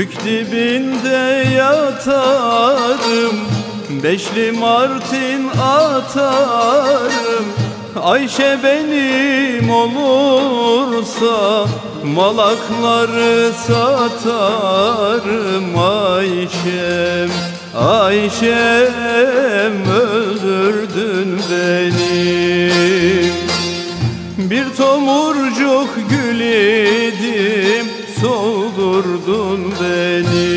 Bük dibinde yatarım Beşli martin atarım. Ayşe benim olursa Malakları satarım. Ayşem Ayşem öldürdün beni. Bir tomurcuk gül idim Soldurdun beni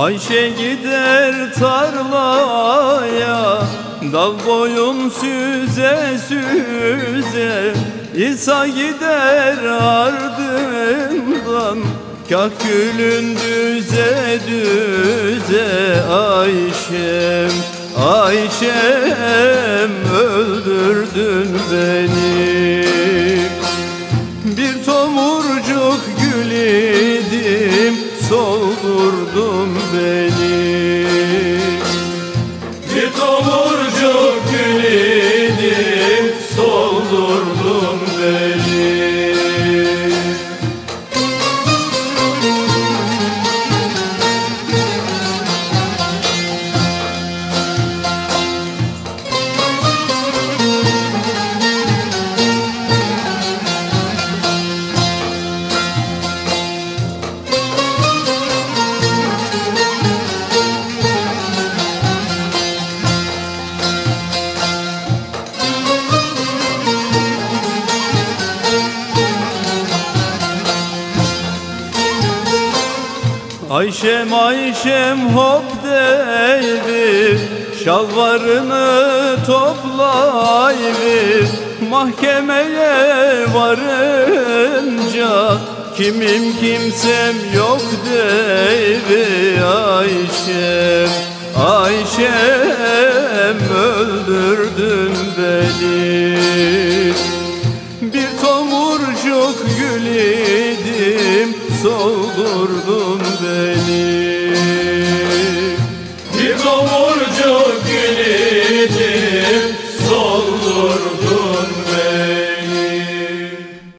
Ayşe gider tarlaya Dal boyun süze süze. İsa gider ardından Kah gülün düze düze. Ayşem Ayşem öldürdün beni. Bir tomurcuk gül soldurdun Ayşem Ayşem hop devir Şalvarını toplayıver Mahkemeye varınca Kimim kimsem yok devir Ayşem Ayşem öldürdün beni. Bir tomurcuk gül idim beni